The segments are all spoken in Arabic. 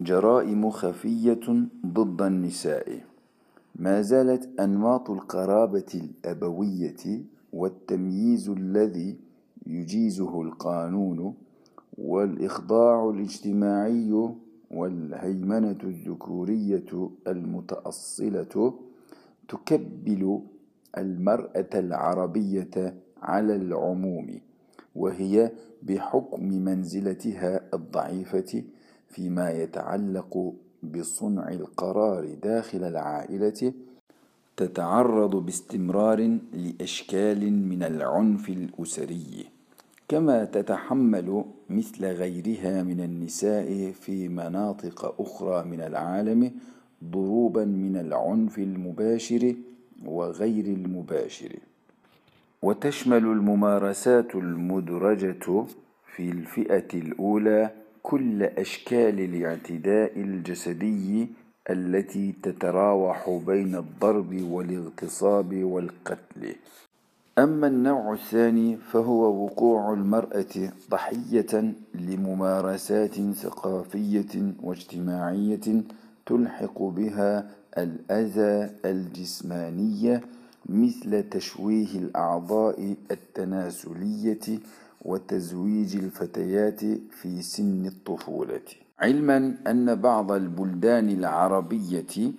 جرائم خفية ضد النساء. ما زالت أنماط القرابة الأبوية والتمييز الذي يجيزه القانون والإخضاع الاجتماعي والهيمنة الذكورية المتأصلة تكبل المرأة العربية على العموم وهي بحكم منزلتها الضعيفة فيما يتعلق بصنع القرار داخل العائلة تتعرض باستمرار لأشكال من العنف الأسري كما تتحمل مثل غيرها من النساء في مناطق أخرى من العالم ضروبا من العنف المباشر وغير المباشر. وتشمل الممارسات المدرجة في الفئة الأولى كل أشكال الاعتداء الجسدي التي تتراوح بين الضرب والاغتصاب والقتل. أما النوع الثاني فهو وقوع المرأة ضحية لممارسات ثقافية واجتماعية تلحق بها الأذى الجسماني مثل تشويه الأعضاء التناسلية وتزويج الفتيات في سن الطفولة. علما أن بعض البلدان العربية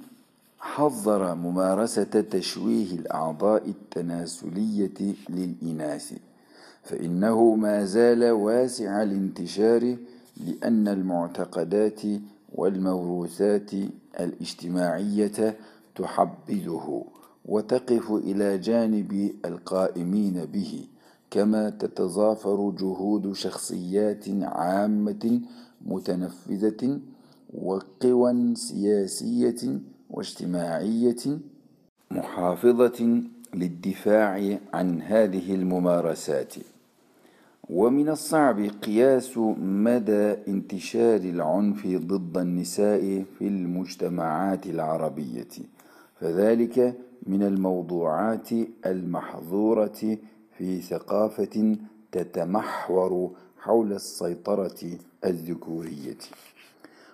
حظر ممارسة تشويه الأعضاء التناسلية للإناث فإنه ما زال واسع الانتشار لأن المعتقدات والموروثات الاجتماعية تحبذه وتقف إلى جانب القائمين به. كما تتضافر جهود شخصيات عامة متنفذة وقوى سياسية واجتماعية محافظة للدفاع عن هذه الممارسات. ومن الصعب قياس مدى انتشار العنف ضد النساء في المجتمعات العربية فذلك من الموضوعات المحظورة في ثقافة تتمحور حول السيطرة الذكورية.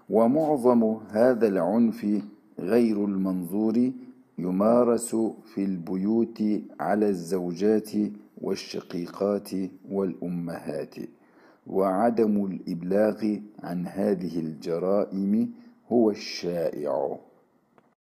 ومعظم هذا العنف غير المنظور يمارس في البيوت على الزوجات والشقيقات والأمهات. وعدم الإبلاغ عن هذه الجرائم هو الشائع.